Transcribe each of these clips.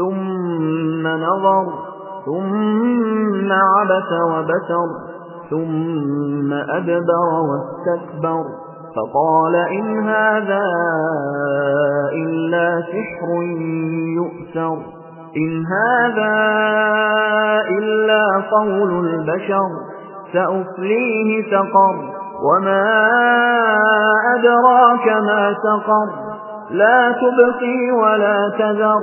ثم نظر ثم عبس وبسر ثم أدبر واستكبر. فقال إن هذا إلا سحر يؤثر إن هذا إلا قول البشر سأفليه سقر. وما أدراك ما سقر لا تبقي ولا تذر.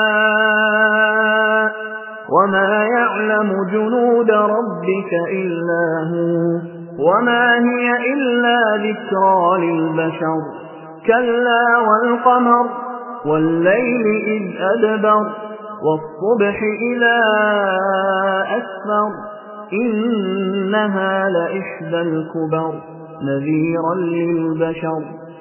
وما يعلم جنود ربك إلا هو وما هي إلا ذكرى للبشر كلا والقمر والليل إذ أدبر والصبح إذا أسفر إنها لإحدى الكبر نذيرا للبشر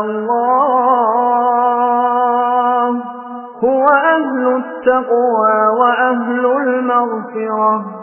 الله هو أهل التقوى وأهل المغفرة.